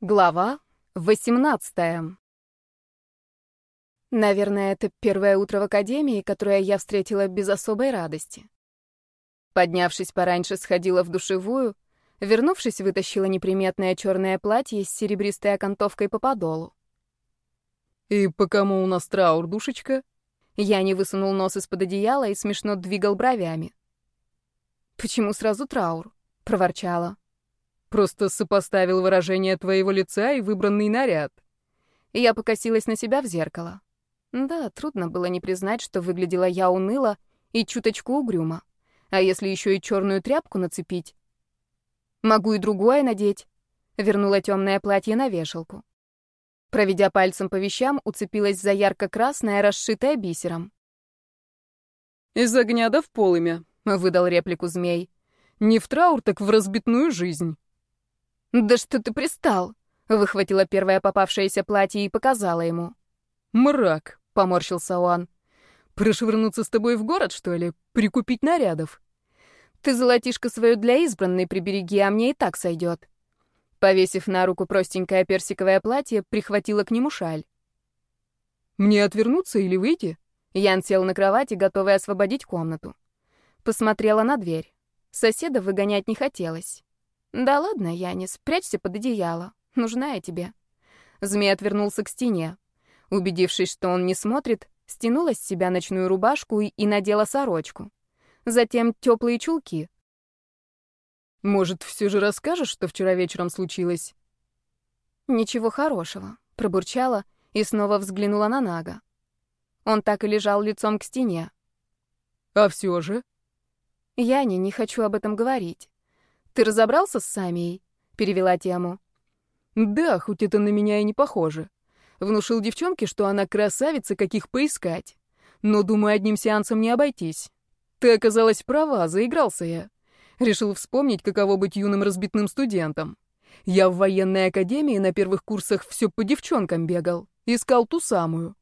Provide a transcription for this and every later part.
Глава 18 Наверное, это первое утро в академии, которое я встретила без особой радости. Поднявшись пораньше, сходила в душевую, вернувшись, вытащила неприметное черное платье с серебристой окантовкой по подолу. «И по кому у нас траур, душечка?» Я не высунул нос из-под одеяла и смешно двигал бровями. «Почему сразу траур?» — проворчала. Просто сопоставил выражение твоего лица и выбранный наряд. Я покосилась на себя в зеркало. Да, трудно было не признать, что выглядела я уныло и чуточку угрюмо. А если еще и черную тряпку нацепить? Могу и другое надеть. Вернула темное платье на вешалку. Проведя пальцем по вещам, уцепилась за ярко-красное, расшитое бисером. «Из огня да в полымя», — выдал реплику змей. «Не в траур, так в разбитную жизнь». «Да что ты пристал?» — выхватила первое попавшееся платье и показала ему. «Мрак», — поморщился он. «Прошвырнуться с тобой в город, что ли? Прикупить нарядов?» «Ты золотишко свою для избранной прибереги, а мне и так сойдет». Повесив на руку простенькое персиковое платье, прихватила к нему шаль. «Мне отвернуться или выйти?» Ян сел на кровати, готовый освободить комнату. Посмотрела на дверь. Соседа выгонять не хотелось. «Да ладно, Янис, прячься под одеяло. Нужна я тебе». Змей отвернулся к стене. Убедившись, что он не смотрит, стянула с себя ночную рубашку и, и надела сорочку. Затем теплые чулки. «Может, все же расскажешь, что вчера вечером случилось?» «Ничего хорошего», — пробурчала и снова взглянула на Нага. Он так и лежал лицом к стене. «А все же?» «Я не, не хочу об этом говорить. «Ты разобрался с Самией?» — перевела тему. «Да, хоть это на меня и не похоже. Внушил девчонке, что она красавица, каких поискать. Но, думаю, одним сеансом не обойтись. Ты оказалась права, заигрался я. Решил вспомнить, каково быть юным разбитным студентом. Я в военной академии на первых курсах все по девчонкам бегал. Искал ту самую.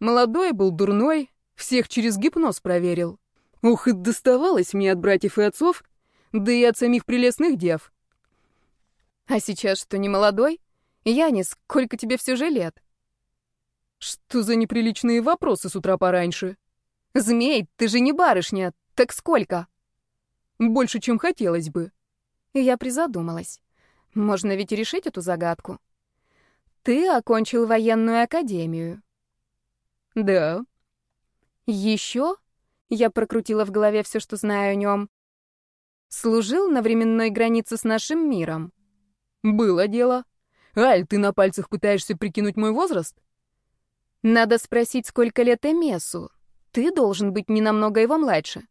Молодой был, дурной, всех через гипноз проверил. Ух, и доставалось мне от братьев и отцов, да и от самих прелестных дев. А сейчас что, не молодой? Янис, сколько тебе все же лет? Что за неприличные вопросы с утра пораньше? Змей, ты же не барышня. Так сколько? Больше, чем хотелось бы. Я призадумалась. Можно ведь решить эту загадку. Ты окончил военную академию. Да. Еще? Я прокрутила в голове все, что знаю о нем. Служил на временной границе с нашим миром. Было дело. Аль, ты на пальцах пытаешься прикинуть мой возраст? Надо спросить, сколько лет Эмесу. Ты должен быть не намного его младше.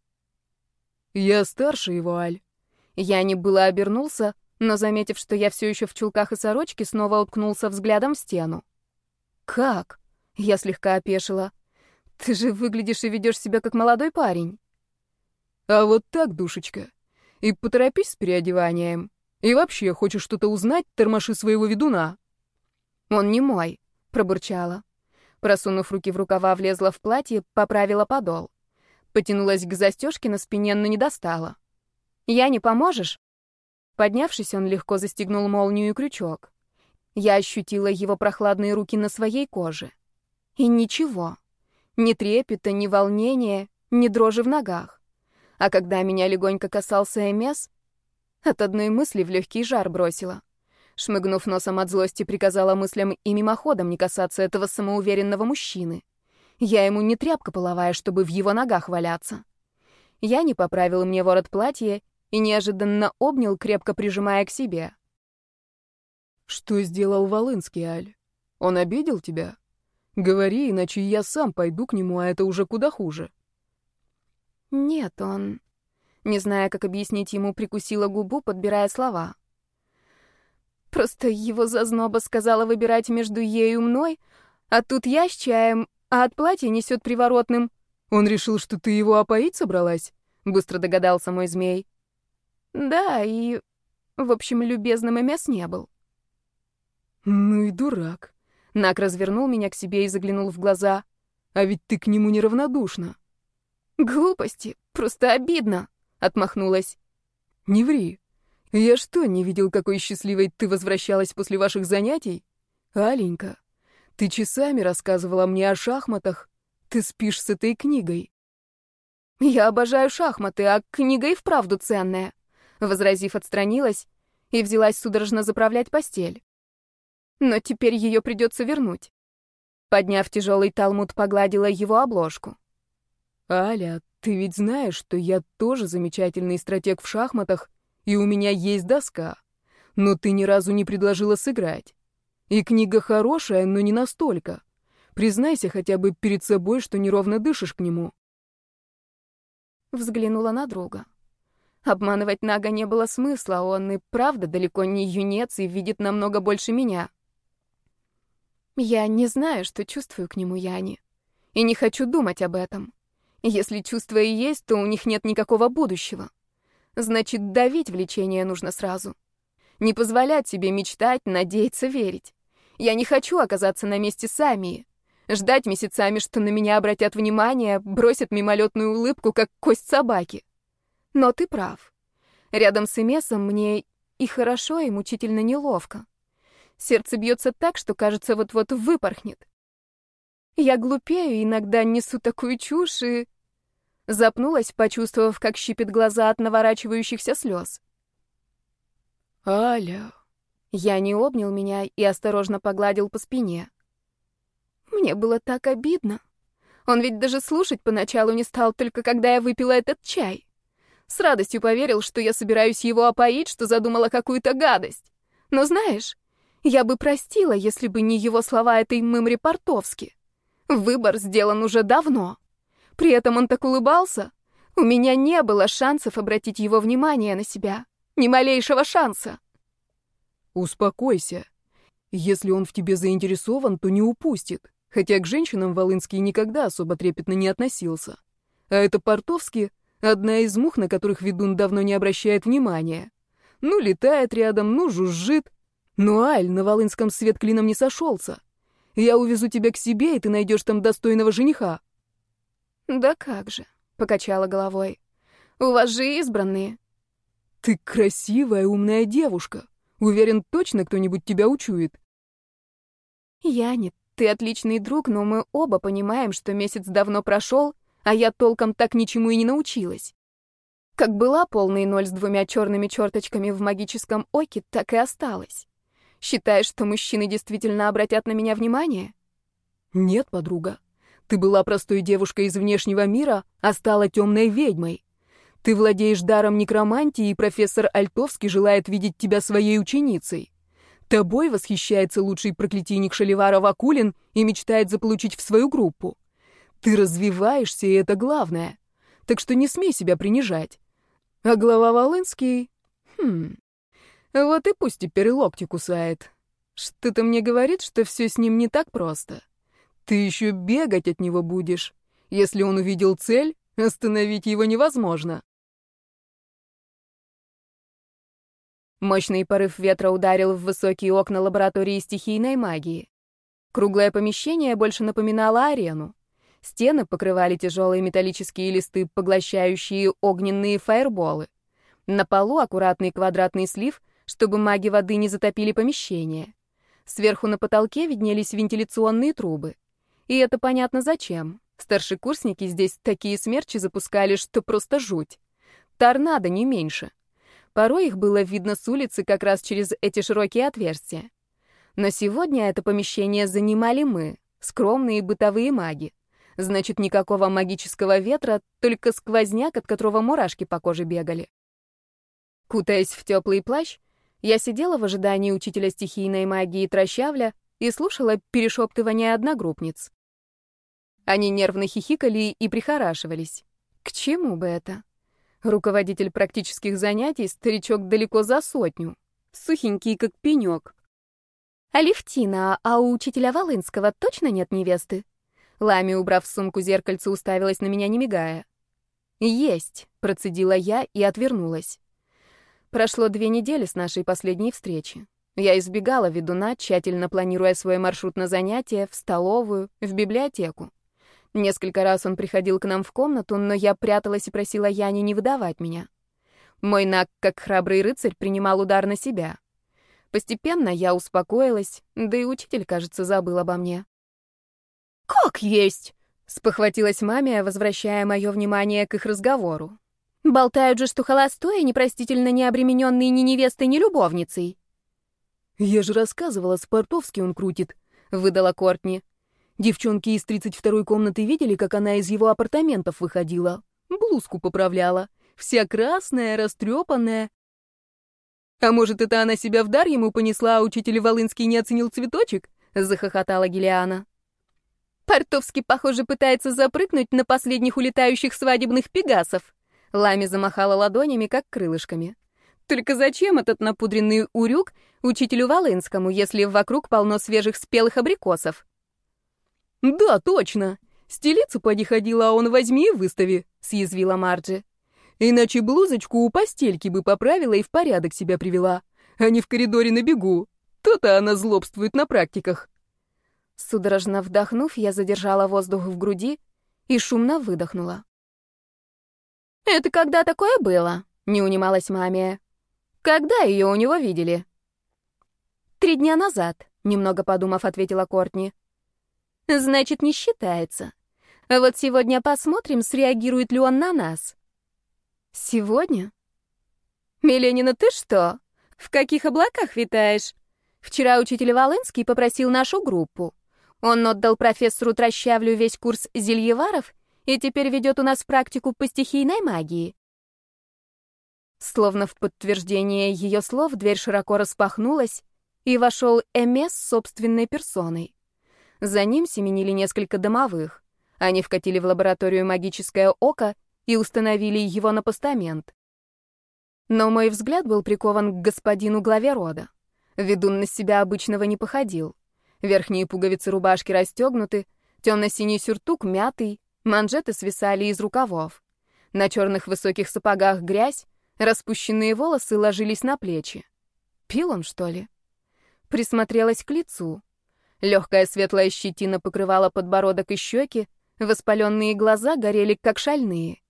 Я старше его, Аль. Я не было обернулся, но, заметив, что я все еще в чулках и сорочке, снова уткнулся взглядом в стену. «Как?» — я слегка опешила. «Ты же выглядишь и ведешь себя как молодой парень». «А вот так, душечка. И поторопись с переодеванием. И вообще, хочешь что-то узнать, тормоши своего ведуна». «Он не мой», — пробурчала. Просунув руки в рукава, влезла в платье, поправила подол. Потянулась к застежке на спине, но не достала. «Я не поможешь?» Поднявшись, он легко застегнул молнию и крючок. Я ощутила его прохладные руки на своей коже. И ничего. Ни трепета, ни волнения, ни дрожи в ногах. А когда меня легонько касался Эмес, от одной мысли в легкий жар бросила. Шмыгнув носом от злости, приказала мыслям и мимоходом не касаться этого самоуверенного мужчины. Я ему не тряпка половая, чтобы в его ногах валяться. Я не поправил мне ворот платья и неожиданно обнял, крепко прижимая к себе. «Что сделал Волынский, Аль? Он обидел тебя? Говори, иначе я сам пойду к нему, а это уже куда хуже». Нет, он... Не зная, как объяснить ему, прикусила губу, подбирая слова. Просто его зазноба сказала выбирать между ею и мной, а тут я с чаем, а от платья несет приворотным. Он решил, что ты его опоить собралась? Быстро догадался мой змей. Да, и... В общем, любезным Эмес не был. Ну и дурак. Нак развернул меня к себе и заглянул в глаза. А ведь ты к нему неравнодушна. «Глупости, просто обидно», — отмахнулась. «Не ври. Я что, не видел, какой счастливой ты возвращалась после ваших занятий? Аленька, ты часами рассказывала мне о шахматах. Ты спишь с этой книгой. Я обожаю шахматы, а книга и вправду ценная. Возразив, отстранилась и взялась судорожно заправлять постель. Но теперь ее придется вернуть. Подняв тяжелый талмуд, погладила его обложку. «Аля, ты ведь знаешь, что я тоже замечательный стратег в шахматах, и у меня есть доска. Но ты ни разу не предложила сыграть. И книга хорошая, но не настолько. Признайся хотя бы перед собой, что неровно дышишь к нему». Взглянула на друга. Обманывать Нага не было смысла, он и правда далеко не юнец и видит намного больше меня. Я не знаю, что чувствую к нему Яни. И не хочу думать об этом. Если чувства и есть, то у них нет никакого будущего. Значит, давить влечение нужно сразу. Не позволять себе мечтать, надеяться, верить. Я не хочу оказаться на месте Самии. Ждать месяцами, что на меня обратят внимание, бросят мимолетную улыбку, как кость собаки. Но ты прав. Рядом с Эмесом мне и хорошо, и мучительно неловко. Сердце бьется так, что, кажется, вот-вот выпорхнет. Я глупею, иногда несу такую чушь и... Запнулась, почувствовав, как щипит глаза от наворачивающихся слез. «Аля...» Я не обнял меня и осторожно погладил по спине. Мне было так обидно. Он ведь даже слушать поначалу не стал, только когда я выпила этот чай. С радостью поверил, что я собираюсь его опоить, что задумала какую-то гадость. Но знаешь, я бы простила, если бы не его слова этой мымри Портовски. Выбор сделан уже давно. При этом он так улыбался. У меня не было шансов обратить его внимание на себя. Ни малейшего шанса. Успокойся. Если он в тебе заинтересован, то не упустит. Хотя к женщинам Волынский никогда особо трепетно не относился. А это Портовский — одна из мух, на которых ведун давно не обращает внимания. Ну, летает рядом, ну, жужжит, но Аль на Волынском свет клином не сошелся. Я увезу тебя к себе, и ты найдешь там достойного жениха. Да как же, покачала головой. У вас же избранные. Ты красивая, умная девушка. Уверен, точно кто-нибудь тебя учует. Я не. Ты отличный друг, но мы оба понимаем, что месяц давно прошел, а я толком так ничему и не научилась. Как была полный ноль с двумя черными черточками в магическом оке, так и осталась. Считаешь, что мужчины действительно обратят на меня внимание? Нет, подруга. Ты была простой девушкой из внешнего мира, а стала темной ведьмой. Ты владеешь даром некромантии, и профессор Альтовский желает видеть тебя своей ученицей. Тобой восхищается лучший проклятийник Шаливара Вакулин и мечтает заполучить в свою группу. Ты развиваешься, и это главное. Так что не смей себя принижать. А глава Волынский... Хм... Вот и пусть теперь локти кусает. Что-то мне говорит, что все с ним не так просто. Ты еще бегать от него будешь. Если он увидел цель, остановить его невозможно. Мощный порыв ветра ударил в высокие окна лаборатории стихийной магии. Круглое помещение больше напоминало арену. Стены покрывали тяжелые металлические листы, поглощающие огненные фаерболы. На полу аккуратный квадратный слив — чтобы маги воды не затопили помещение. Сверху на потолке виднелись вентиляционные трубы. И это понятно зачем. Старшекурсники здесь такие смерчи запускали, что просто жуть. Торнадо не меньше. Порой их было видно с улицы как раз через эти широкие отверстия. Но сегодня это помещение занимали мы, скромные бытовые маги. Значит, никакого магического ветра, только сквозняк, от которого мурашки по коже бегали. Кутаясь в теплый плащ, я сидела в ожидании учителя стихийной магии Трощавля и слушала перешептывания одногруппниц. Они нервно хихикали и прихорашивались. К чему бы это? Руководитель практических занятий, старичок далеко за сотню. Сухенький, как пенек. «Алевтина, а у учителя Волынского точно нет невесты?» Лами, убрав в сумку зеркальце, уставилась на меня, не мигая. «Есть», — процедила я и отвернулась. Прошло две недели с нашей последней встречи. Я избегала ведуна, тщательно планируя свой маршрут на занятия, в столовую, в библиотеку. Несколько раз он приходил к нам в комнату, но я пряталась и просила Яни не выдавать меня. Мой Нак, как храбрый рыцарь, принимал удар на себя. Постепенно я успокоилась, да и учитель, кажется, забыл обо мне. «Как есть?» — спохватилась мамия, возвращая мое внимание к их разговору. «Болтают же, что холостой и непростительно не обремененный ни невестой, ни любовницей». «Я же рассказывала, Спартовский он крутит», — выдала Кортни. Девчонки из 32-й комнаты видели, как она из его апартаментов выходила. Блузку поправляла. Вся красная, растрепанная. «А может, это она себя в дар ему понесла, а учитель Волынский не оценил цветочек?» — захохотала Гелиана. «Портовский, похоже, пытается запрыгнуть на последних улетающих свадебных пегасов». Лами замахала ладонями, как крылышками. «Только зачем этот напудренный урюк учителю Волынскому, если вокруг полно свежих спелых абрикосов?» «Да, точно. Стелиться поди ходила, а он возьми и выстави», — съязвила Марджи. «Иначе блузочку у постельки бы поправила и в порядок себя привела, а не в коридоре на бегу. То-то она злобствует на практиках». Судорожно вдохнув, я задержала воздух в груди и шумно выдохнула. «Это когда такое было?» — не унималась мамия. «Когда ее у него видели?» «Три дня назад», — немного подумав, ответила Кортни. Значит, не считается. Вот сегодня посмотрим, среагирует ли он на нас. Сегодня? Миленина, ты что? В каких облаках витаешь? Вчера учитель Волынский попросил нашу группу. Он отдал профессору Трощавлю весь курс зельеваров и теперь ведет у нас практику по стихийной магии. Словно в подтверждение ее слов, дверь широко распахнулась, и вошел Эмес собственной персоной. За ним семенили несколько домовых. Они вкатили в лабораторию магическое око и установили его на постамент. Но мой взгляд был прикован к господину главе рода. Ведун на себя обычного не походил. Верхние пуговицы рубашки расстегнуты, темно-синий сюртук мятый, манжеты свисали из рукавов. На черных высоких сапогах грязь, распущенные волосы ложились на плечи. Пил он, что ли? Присмотрелась к лицу. Легкая светлая щетина покрывала подбородок и щеки, воспаленные глаза горели как шальные.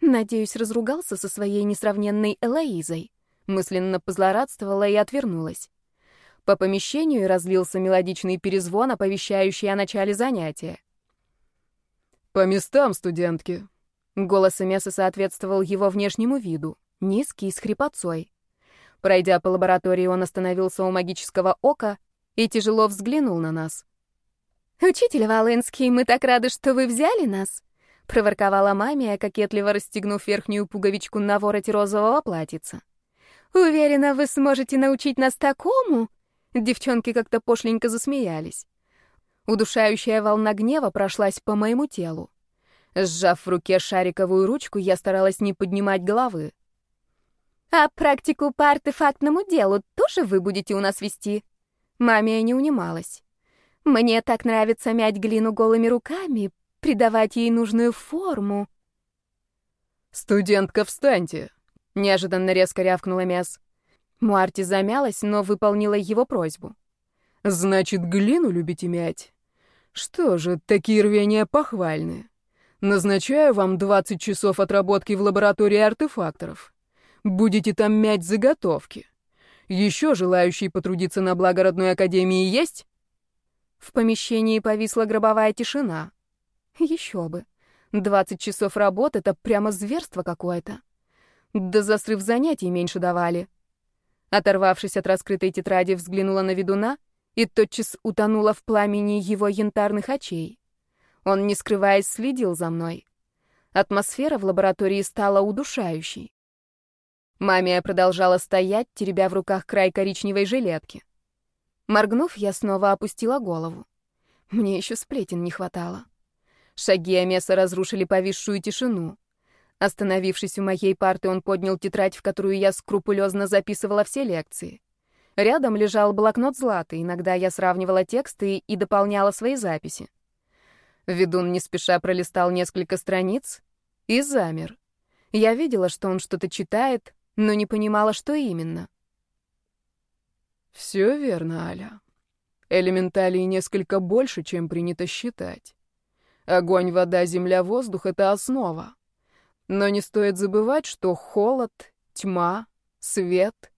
Надеюсь, разругался со своей несравненной Элоизой. Мысленно позлорадствовала и отвернулась. По помещению разлился мелодичный перезвон, оповещающий о начале занятия. «По местам, студентки!» Голос Эмеса соответствовал его внешнему виду, низкий, с хрипотцой. Пройдя по лаборатории, он остановился у магического ока и тяжело взглянул на нас. «Учитель Волынский, мы так рады, что вы взяли нас!» — проворковала мамия, кокетливо расстегнув верхнюю пуговичку на вороте розового платьица. «Уверена, вы сможете научить нас такому?» Девчонки как-то пошленько засмеялись. Удушающая волна гнева прошлась по моему телу. Сжав в руке шариковую ручку, я старалась не поднимать головы. «А практику по артефактному делу тоже вы будете у нас вести?» Мамия не унималась. «Мне так нравится мять глину голыми руками, придавать ей нужную форму». «Студентка, встаньте!» — неожиданно резко рявкнула Мяс. Муарти замялась, но выполнила его просьбу. «Значит, глину любите мять? Что же, такие рвения похвальные. Назначаю вам 20 часов отработки в лаборатории артефакторов. Будете там мять заготовки. Еще желающие потрудиться на благо родной академии есть?» В помещении повисла гробовая тишина. Еще бы. Двадцать часов работы — это прямо зверство какое-то. Да за срыв занятий меньше давали. Оторвавшись от раскрытой тетради, взглянула на ведуна и тотчас утонула в пламени его янтарных очей. Он, не скрываясь, следил за мной. Атмосфера в лаборатории стала удушающей. Мамия продолжала стоять, теребя в руках край коричневой жилетки. Моргнув, я снова опустила голову. Мне еще сплетен не хватало. Шаги Амеса разрушили повисшую тишину. Остановившись у моей парты, он поднял тетрадь, в которую я скрупулезно записывала все лекции. Рядом лежал блокнот златый, иногда я сравнивала тексты и дополняла свои записи. Ведун не спеша пролистал несколько страниц и замер. Я видела, что он что-то читает, но не понимала, что именно. «Все верно, Аля. Элементалей несколько больше, чем принято считать. Огонь, вода, земля, воздух — это основа. Но не стоит забывать, что холод, тьма, свет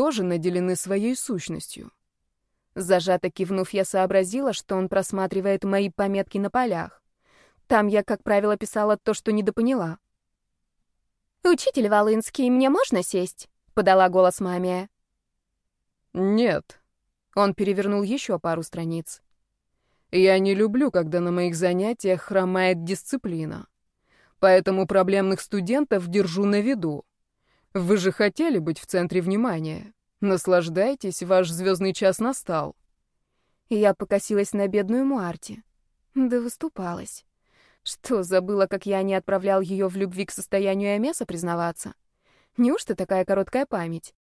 тоже наделены своей сущностью. Зажато кивнув, я сообразила, что он просматривает мои пометки на полях. Там я, как правило, писала то, что недопоняла. «Учитель Волынский, мне можно сесть?» — подала голос маме. «Нет». Он перевернул еще пару страниц. «Я не люблю, когда на моих занятиях хромает дисциплина. Поэтому проблемных студентов держу на виду. Вы же хотели быть в центре внимания. Наслаждайтесь, ваш звездный час настал». Я покосилась на бедную Муарти. Да выступалась. Что, забыла, как я не отправлял ее в любви к состоянию Эмеса признаваться? Неужто такая короткая память?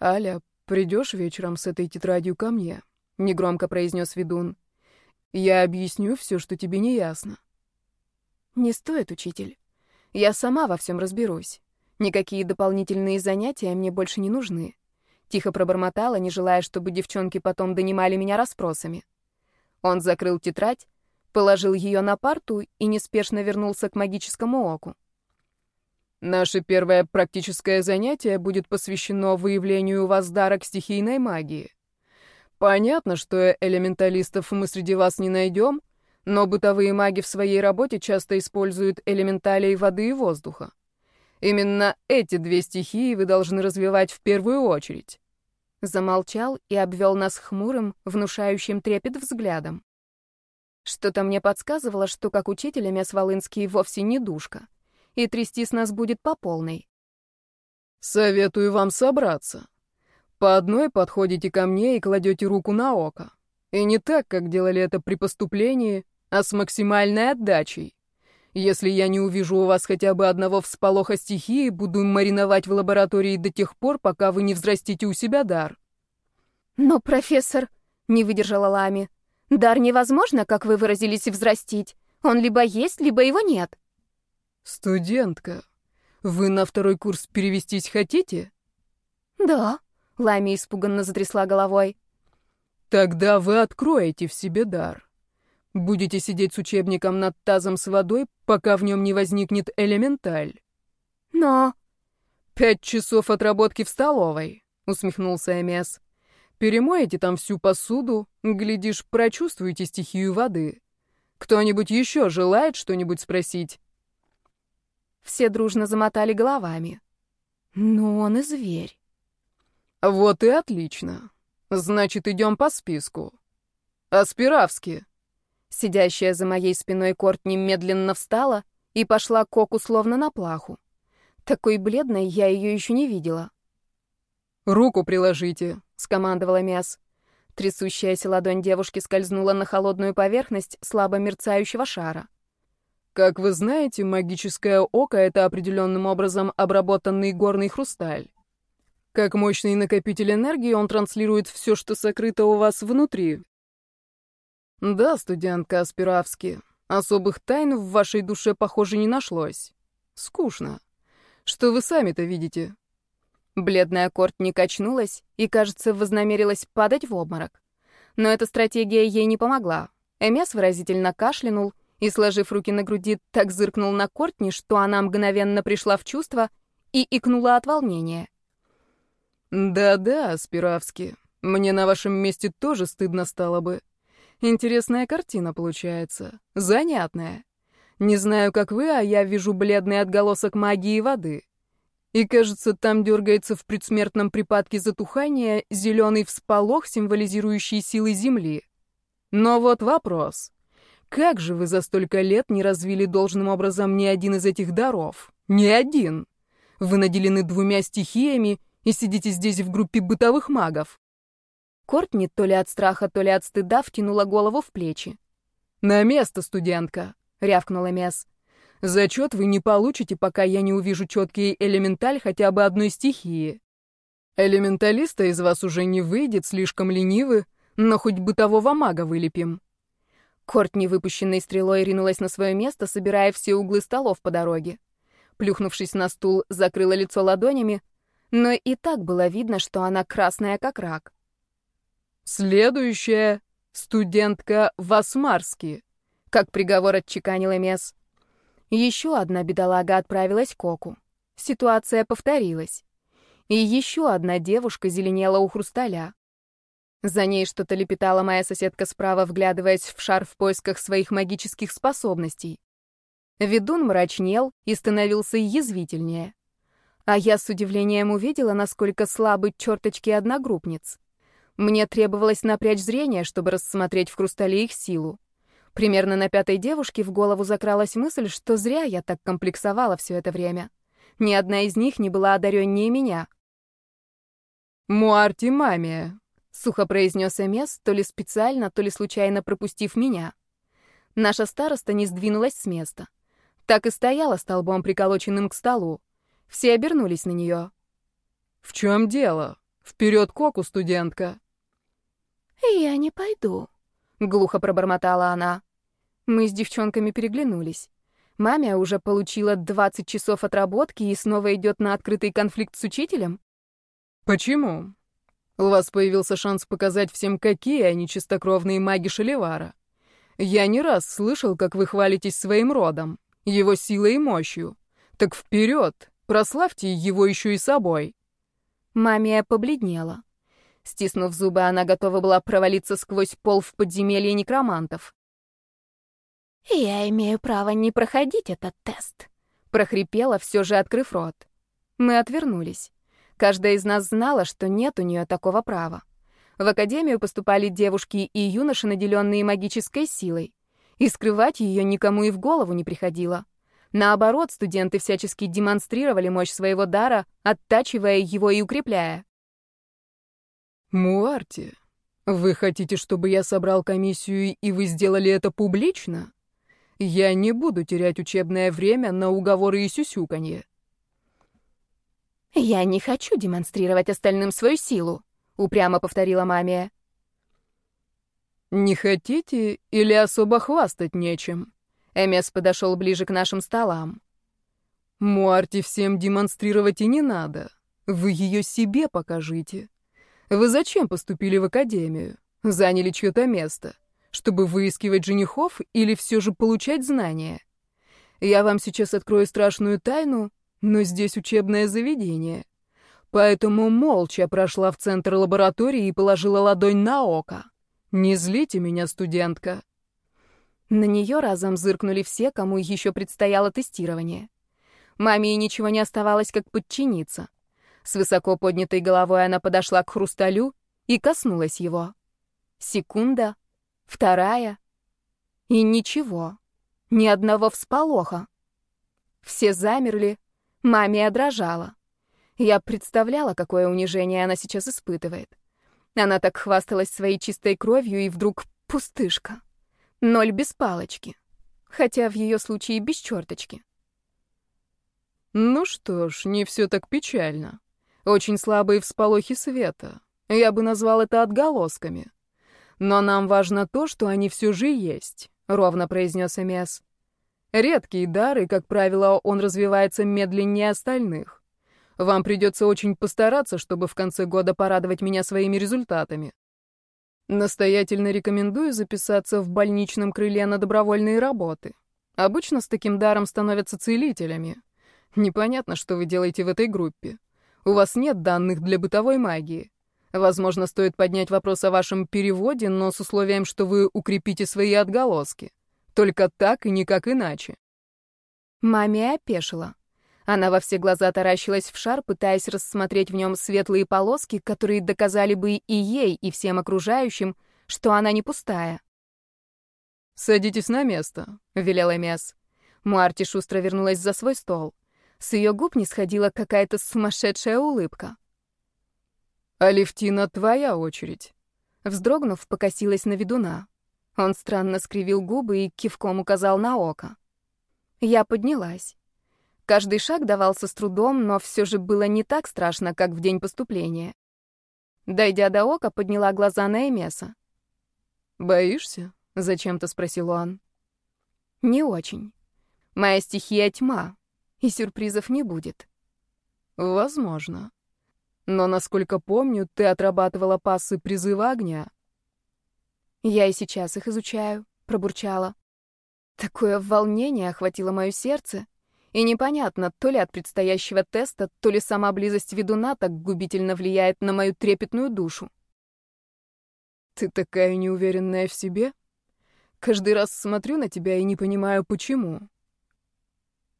«Аля, придешь вечером с этой тетрадью ко мне?» — негромко произнес ведун. «Я объясню все, что тебе не ясно». «Не стоит, учитель. Я сама во всем разберусь. Никакие дополнительные занятия мне больше не нужны». Тихо пробормотала, не желая, чтобы девчонки потом донимали меня расспросами. Он закрыл тетрадь, положил ее на парту и неспешно вернулся к магическому оку. Наше первое практическое занятие будет посвящено выявлению у вас дара к стихийной магии. Понятно, что элементалистов мы среди вас не найдем, но бытовые маги в своей работе часто используют элементалей воды и воздуха. Именно эти две стихии вы должны развивать в первую очередь. Замолчал и обвел нас хмурым, внушающим трепет взглядом. Что-то мне подсказывало, что как учитель Мес Волынский вовсе не душка, и трястись нас будет по полной. «Советую вам собраться. По одной подходите ко мне и кладете руку на око. И не так, как делали это при поступлении, а с максимальной отдачей. Если я не увижу у вас хотя бы одного всполоха стихии, буду мариновать в лаборатории до тех пор, пока вы не взрастите у себя дар». «Но, профессор...» — не выдержала Лами. Дар невозможно, как вы выразились, взрастить. Он либо есть, либо его нет. Студентка, вы на второй курс перевестись хотите? Да. Лами испуганно затрясла головой. Тогда вы откроете в себе дар. Будете сидеть с учебником над тазом с водой, пока в нем не возникнет элементаль. Но... Пять часов отработки в столовой, усмехнулся Эмес. Перемоете там всю посуду, глядишь, прочувствуете стихию воды. Кто-нибудь еще желает что-нибудь спросить?» Все дружно замотали головами. «Ну, он и зверь». «Вот и отлично. Значит, идем по списку. Аспиравски». Сидящая за моей спиной Кортни медленно встала и пошла к оку словно на плаху. Такой бледной я ее еще не видела. «Руку приложите», — скомандовала Мяс. Трясущаяся ладонь девушки скользнула на холодную поверхность слабо мерцающего шара. Как вы знаете, магическое око — это определенным образом обработанный горный хрусталь. Как мощный накопитель энергии он транслирует все, что сокрыто у вас внутри. Да, студентка Аспиравски, особых тайн в вашей душе, похоже, не нашлось. Скучно. Что вы сами-то видите? Бледная Кортни качнулась и, кажется, вознамерилась падать в обморок. Но эта стратегия ей не помогла. Эмес выразительно кашлянул и, сложив руки на груди, так зыркнул на Кортни, что она мгновенно пришла в чувство и икнула от волнения. «Да-да, Спиравски, мне на вашем месте тоже стыдно стало бы. Интересная картина получается, занятная. Не знаю, как вы, а я вижу бледный отголосок магии воды. И, кажется, там дергается в предсмертном припадке затухания зеленый всполох, символизирующий силы Земли. Но вот вопрос. Как же вы за столько лет не развили должным образом ни один из этих даров? Ни один. Вы наделены двумя стихиями и сидите здесь в группе бытовых магов. Кортни то ли от страха, то ли от стыда втянула голову в плечи. «На место, студентка!» — рявкнула Мес. Зачет вы не получите, пока я не увижу четкий элементаль хотя бы одной стихии. Элементалиста из вас уже не выйдет, слишком ленивы, но хоть бытового мага вылепим. Кортни, выпущенной стрелой, ринулась на свое место, собирая все углы столов по дороге. Плюхнувшись на стул, закрыла лицо ладонями, но и так было видно, что она красная, как рак. Следующая — студентка Васмарски, как приговор отчеканила Мес. Еще одна бедолага отправилась к Оку. Ситуация повторилась. И еще одна девушка зеленела у хрусталя. За ней что-то лепетала моя соседка справа, вглядываясь в шар в поисках своих магических способностей. Ведун мрачнел и становился язвительнее. А я с удивлением увидела, насколько слабы черточки одногруппниц. Мне требовалось напрячь зрение, чтобы рассмотреть в хрустале их силу. Примерно на пятой девушке в голову закралась мысль, что зря я так комплексовала все это время. Ни одна из них не была одареннее меня. «Муарти мамия», — сухо произнес Эмес, то ли специально, то ли случайно пропустив меня. Наша староста не сдвинулась с места. Так и стояла столбом, приколоченным к столу. Все обернулись на нее. «В чем дело? Вперед коку, студентка!» «Я не пойду», — глухо пробормотала она. Мы с девчонками переглянулись. Мамя уже получила 20 часов отработки и снова идет на открытый конфликт с учителем? «Почему? У вас появился шанс показать всем, какие они чистокровные маги Шаливара. Я не раз слышал, как вы хвалитесь своим родом его силой и мощью. Так вперед, прославьте его еще и собой. Мамия побледнела. Стиснув зубы, она готова была провалиться сквозь пол в подземелье некромантов. «Я имею право не проходить этот тест», — прохрипела, все же открыв рот. Мы отвернулись. Каждая из нас знала, что нет у нее такого права. В академию поступали девушки и юноши, наделенные магической силой и скрывать ее никому и в голову не приходило. Наоборот, студенты всячески демонстрировали мощь своего дара, оттачивая его и укрепляя. «Муарти, вы хотите, чтобы я собрал комиссию, и вы сделали это публично? Я не буду терять учебное время на уговоры и сюсюканье». «Я не хочу демонстрировать остальным свою силу», — упрямо повторила мамия. «Не хотите или особо хвастать нечем?» Эмес подошел ближе к нашим столам. «Муарти всем демонстрировать и не надо. Вы ее себе покажите. Вы зачем поступили в академию? Заняли чье-то место? Чтобы выискивать женихов или все же получать знания? Я вам сейчас открою страшную тайну, но здесь учебное заведение. Поэтому молча прошла в центр лаборатории и положила ладонь на око. «Не злите меня, студентка». На нее разом зыркнули все, кому еще предстояло тестирование. Маме ничего не оставалось, как подчиниться. С высоко поднятой головой она подошла к хрусталю и коснулась его. Секунда, вторая, и ничего, ни одного всполоха. Все замерли, маме дрожала. Я представляла, какое унижение она сейчас испытывает. Она так хвасталась своей чистой кровью, и вдруг пустышка. Ноль без палочки. Хотя в ее случае без черточки. Ну что ж, не все так печально. Очень слабые всполохи света. Я бы назвал это отголосками. Но нам важно то, что они все же есть, ровно произнес Эмес. Редкий дар, и, как правило, он развивается медленнее остальных. Вам придется очень постараться, чтобы в конце года порадовать меня своими результатами. Настоятельно рекомендую записаться в больничном крыле на добровольные работы. Обычно с таким даром становятся целителями. Непонятно, что вы делаете в этой группе. У вас нет данных для бытовой магии. Возможно, стоит поднять вопрос о вашем переводе, но с условием, что вы укрепите свои отголоски. Только так и никак иначе. Маме опешила. Она во все глаза таращилась в шар, пытаясь рассмотреть в нем светлые полоски, которые доказали бы и ей, и всем окружающим, что она не пустая. «Садитесь на место», — велел Эмес. Муарти шустро вернулась за свой стол. С ее губ не сходила какая-то сумасшедшая улыбка. «Алевтина, твоя очередь». Вздрогнув, покосилась на ведуна. Он странно скривил губы и кивком указал на око. Я поднялась. Каждый шаг давался с трудом, но все же было не так страшно, как в день поступления. Дойдя до ока, подняла глаза на Эмеса. «Боишься?» — зачем-то спросил он. «Не очень. Моя стихия — тьма, и сюрпризов не будет». «Возможно. Но, насколько помню, ты отрабатывала пассы призыва огня». «Я и сейчас их изучаю», — пробурчала. Такое волнение охватило мое сердце, и непонятно, то ли от предстоящего теста, то ли сама близость ведуна так губительно влияет на мою трепетную душу. «Ты такая неуверенная в себе? Каждый раз смотрю на тебя и не понимаю, почему».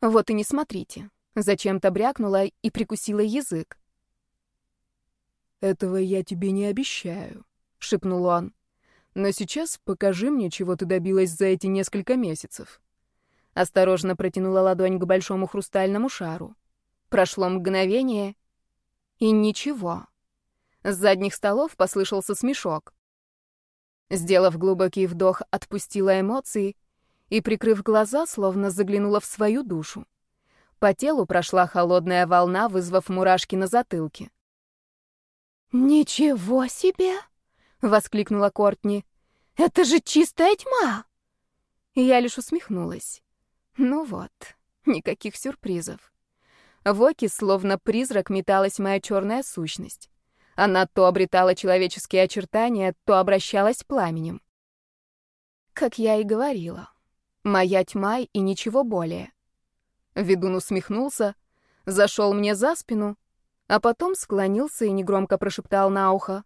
Вот и не смотрите. Зачем-то брякнула и прикусила язык. «Этого я тебе не обещаю», — шепнул он. «Но сейчас покажи мне, чего ты добилась за эти несколько месяцев». Осторожно протянула ладонь к большому хрустальному шару. Прошло мгновение, и ничего. С задних столов послышался смешок. Сделав глубокий вдох, отпустила эмоции и, прикрыв глаза, словно заглянула в свою душу. По телу прошла холодная волна, вызвав мурашки на затылке. «Ничего себе!» — воскликнула Кортни. «Это же чистая тьма!» Я лишь усмехнулась. Ну вот, никаких сюрпризов. В оке, словно призрак, металась моя черная сущность. Она то обретала человеческие очертания, то обращалась пламенем. Как я и говорила, моя тьма и ничего более. Ведун усмехнулся, зашел мне за спину, а потом склонился и негромко прошептал на ухо.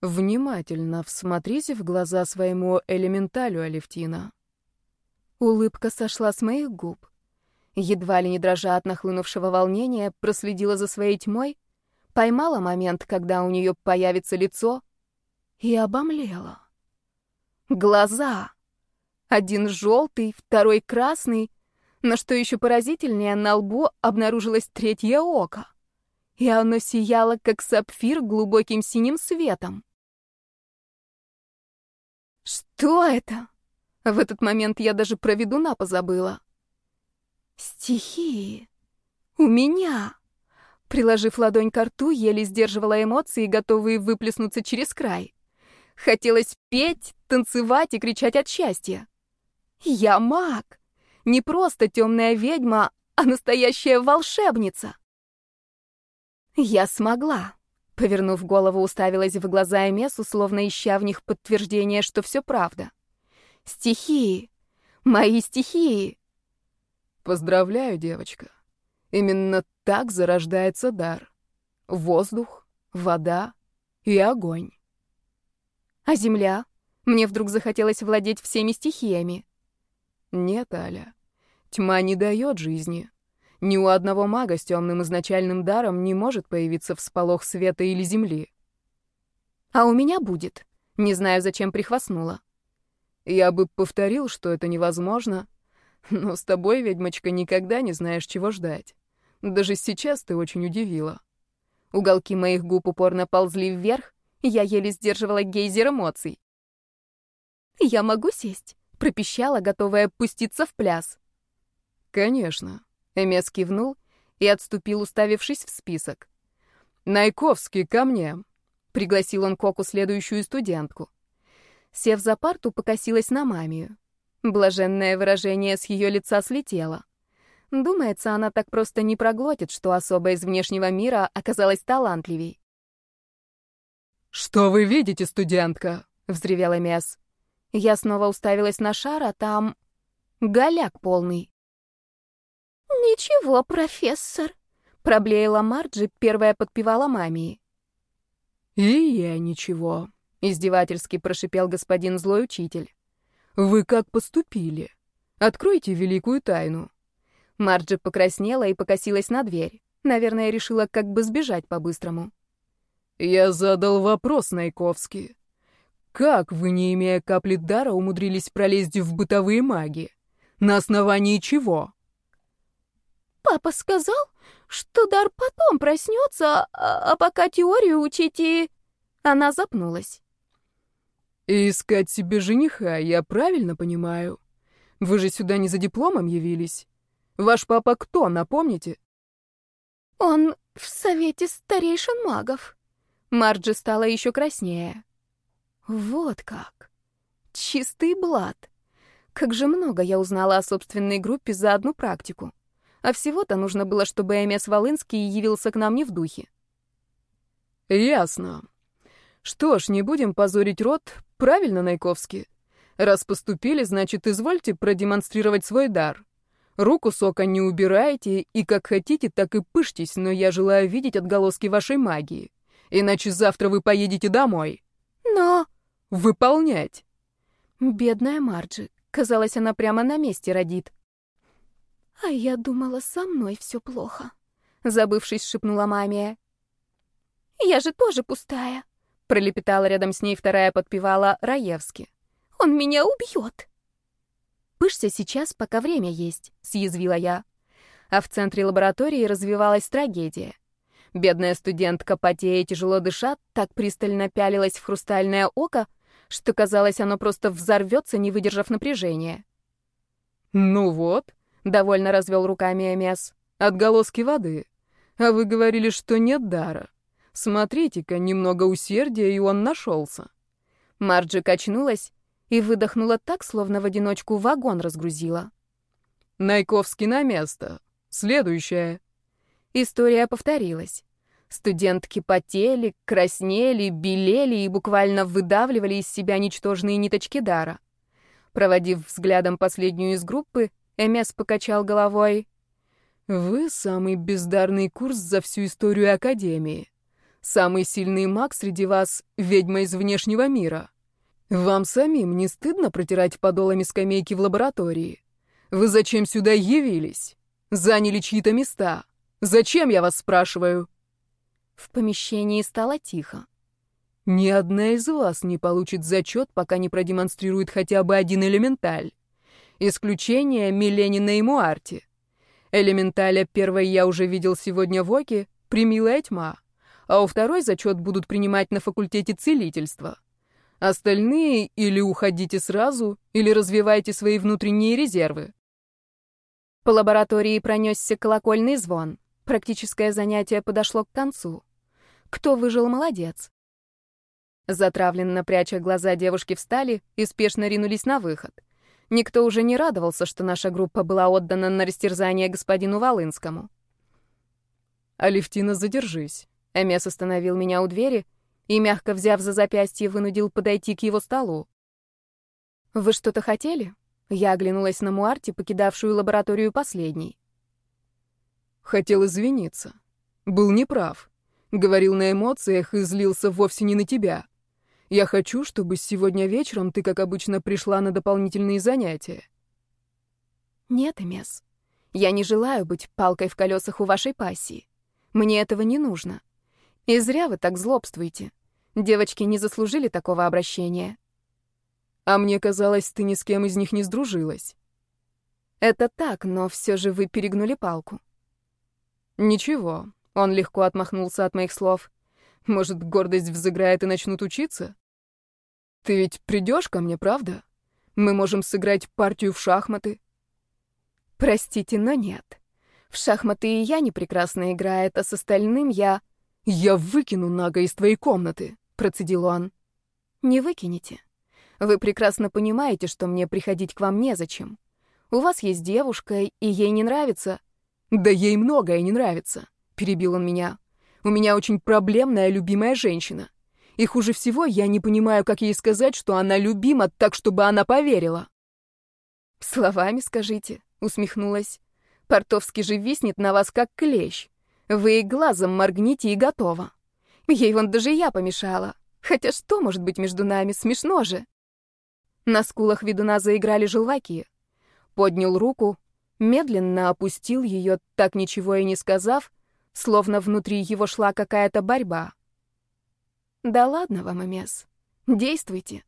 «Внимательно всмотрите в глаза своему элементалю, Алевтина. Улыбка сошла с моих губ. Едва ли не дрожа от нахлынувшего волнения, проследила за своей тьмой, поймала момент, когда у нее появится лицо, и обомлела. Глаза. Один желтый, второй красный, но что еще поразительнее, на лбу обнаружилось третье око, и оно сияло, как сапфир, глубоким синим светом. «Что это?» В этот момент я даже про ведуна позабыла. Стихии. У меня. Приложив ладонь к рту, еле сдерживала эмоции, готовые выплеснуться через край. Хотелось петь, танцевать и кричать от счастья. Я маг. Не просто темная ведьма, а настоящая волшебница. Я смогла. Повернув голову, уставилась в глаза Эмесу, словно ища в них подтверждение, что все правда. Стихии. Мои стихии. Поздравляю, девочка. Именно так зарождается дар. Воздух, вода и огонь. А земля? Мне вдруг захотелось владеть всеми стихиями. Нет, Аля. Тьма не дает жизни. Ни у одного мага с темным изначальным даром не может появиться всполох света или земли. А у меня будет. Не знаю, зачем прихвастнула. Я бы повторил, что это невозможно, но с тобой, ведьмочка, никогда не знаешь, чего ждать. Даже сейчас ты очень удивила. Уголки моих губ упорно ползли вверх, я еле сдерживала гейзер эмоций. «Я могу сесть?» — пропищала, готовая пуститься в пляс. «Конечно», — Эмес кивнул и отступил, уставившись в список. «Найковский, ко мне!» — пригласил он Коку следующую студентку. Сев за парту, покосилась на мамию. Блаженное выражение с ее лица слетело. Думается, она так просто не проглотит, что особо из внешнего мира оказалась талантливей. «Что вы видите, студентка?» — взревела Мес. Я снова уставилась на шар, а там... голяк полный. «Ничего, профессор», — проблеяла Марджи, первая подпевала мамии. «И я ничего», Издевательски прошипел господин злой учитель. «Вы как поступили? Откройте великую тайну». Марджи покраснела и покосилась на дверь. Наверное, решила как бы сбежать по-быстрому. «Я задал вопрос, Найковский. Как вы, не имея капли дара, умудрились пролезть в бытовые маги? На основании чего?» «Папа сказал, что дар потом проснется, а, а пока теорию учить и...» Она запнулась. И искать себе жениха, я правильно понимаю? Вы же сюда не за дипломом явились. Ваш папа кто, напомните? Он в совете старейшин магов. Марджи стала еще краснее. Вот как. Чистый блат. Как же много я узнала о собственной группе за одну практику. А всего-то нужно было, чтобы Эмес Волынский явился к нам не в духе. Ясно. Что ж, не будем позорить рот, правильно, Найковский? Раз поступили, значит, извольте продемонстрировать свой дар. Руку сока не убирайте, и как хотите, так и пыштесь, но я желаю видеть отголоски вашей магии. Иначе завтра вы поедете домой. Но... Выполнять. Бедная Марджи. Казалось, она прямо на месте родит. А я думала, со мной все плохо. Забывшись, шепнула маме. Я же тоже пустая. Пролепетала рядом с ней вторая подпевала Раевски. Он меня убьет. Пышься сейчас, пока время есть, съязвила я. А в центре лаборатории развивалась трагедия. Бедная студентка, потея и тяжело дыша, так пристально пялилась в хрустальное око, что казалось, оно просто взорвется, не выдержав напряжения. «Ну вот», — довольно развел руками Эмес, — «отголоски воды. А вы говорили, что нет дара. Смотрите-ка, немного усердия, и он нашелся». Марджи качнулась и выдохнула так, словно в одиночку вагон разгрузила. «Найковский на место. Следующая». История повторилась. Студентки потели, краснели, белели и буквально выдавливали из себя ничтожные ниточки дара. Проводив взглядом последнюю из группы, Эмес покачал головой. «Вы самый бездарный курс за всю историю Академии. Самый сильный маг среди вас — ведьма из внешнего мира. Вам самим не стыдно протирать подолами скамейки в лаборатории? Вы зачем сюда явились? Заняли чьи-то места? Зачем, я вас спрашиваю?» В помещении стало тихо. Ни одна из вас не получит зачет, пока не продемонстрирует хотя бы один элементаль. Исключение Миленина и Муарти. Элементаля первой я уже видел сегодня в Оке, примилая тьма, а у второй зачет будут принимать на факультете целительства. Остальные или уходите сразу, или развивайте свои внутренние резервы. По лаборатории пронесся колокольный звон. Практическое занятие подошло к концу. Кто выжил, молодец. Затравленно пряча глаза, девушки встали и спешно ринулись на выход. Никто уже не радовался, что наша группа была отдана на растерзание господину Волынскому. «Алевтина, задержись». Эмес остановил меня у двери и, мягко взяв за запястье, вынудил подойти к его столу. «Вы что-то хотели?» Я оглянулась на Муарти, покидавшую лабораторию последней. Хотел извиниться. Был неправ. Говорил на эмоциях и злился вовсе не на тебя. Я хочу, чтобы сегодня вечером ты, как обычно, пришла на дополнительные занятия. Нет, Эмес. Я не желаю быть палкой в колесах у вашей пассии. Мне этого не нужно. И зря вы так злобствуете. Девочки не заслужили такого обращения. А мне казалось, ты ни с кем из них не сдружилась. Это так, но все же вы перегнули палку. «Ничего», — он легко отмахнулся от моих слов. «Может, гордость взыграет и начнут учиться? Ты ведь придешь ко мне, правда? Мы можем сыграть партию в шахматы». «Простите, но нет. В шахматы и я не прекрасно играет, а с остальным я...» «Я выкину Нага из твоей комнаты», — процедил он. «Не выкинете. Вы прекрасно понимаете, что мне приходить к вам незачем. У вас есть девушка, и ей не нравится...» «Да ей многое не нравится», — перебил он меня. «У меня очень проблемная любимая женщина. И хуже всего я не понимаю, как ей сказать, что она любима, так, чтобы она поверила». «Словами скажите», — усмехнулась. «Портовский же виснет на вас, как клещ. Вы и глазом моргните, и готово. Ей вон даже я помешала. Хотя что может быть между нами, смешно же». На скулах ведуна заиграли желваки. Поднял руку, медленно опустил ее, так ничего и не сказав, словно внутри его шла какая-то борьба. «Да ладно вам, Эмес, действуйте.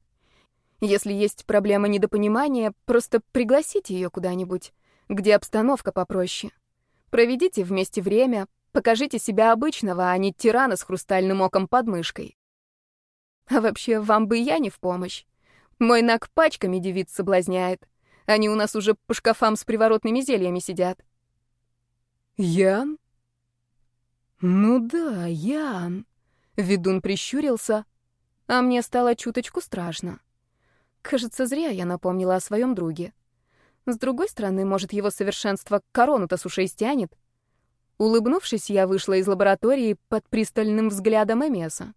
Если есть проблема недопонимания, просто пригласите ее куда-нибудь, где обстановка попроще. Проведите вместе время, покажите себя обычного, а не тирана с хрустальным оком под мышкой. А вообще, вам бы я не в помощь. Мой наг пачками девиц соблазняет. Они у нас уже по шкафам с приворотными зельями сидят. Ян? Ну да, Ян. Ведун прищурился, а мне стало чуточку страшно. Кажется, зря я напомнила о своем друге. С другой стороны, может, его совершенство корону-то с ушей стянет. Улыбнувшись, я вышла из лаборатории под пристальным взглядом Эмеса.